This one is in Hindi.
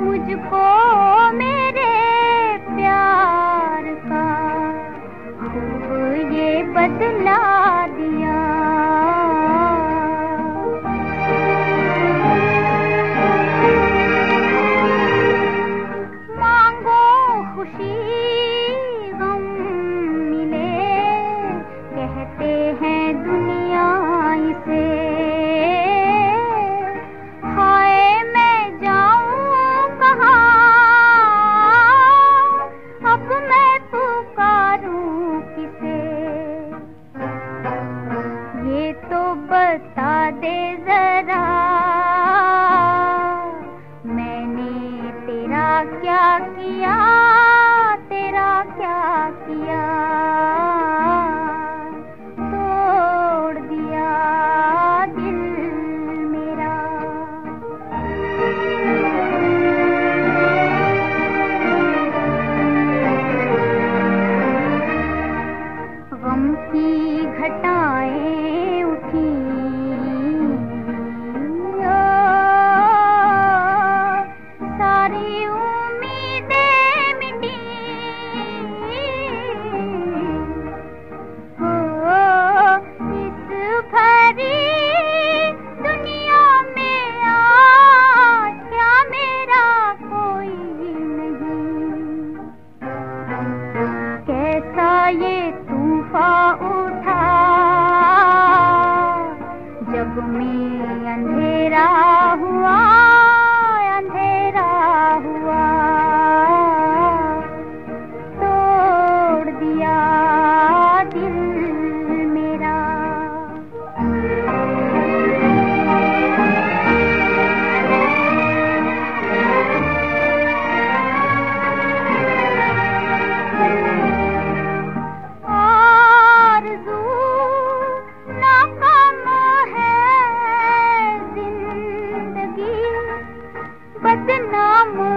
मुझको मेरे प्यार का ये बदला दिया तो बता दे जरा। मैंने तेरा क्या किया, तेरा क्या किया? तोड़ दिया दिल मेरा। गम की घटा उठा। जब में अंधेरा बदनाम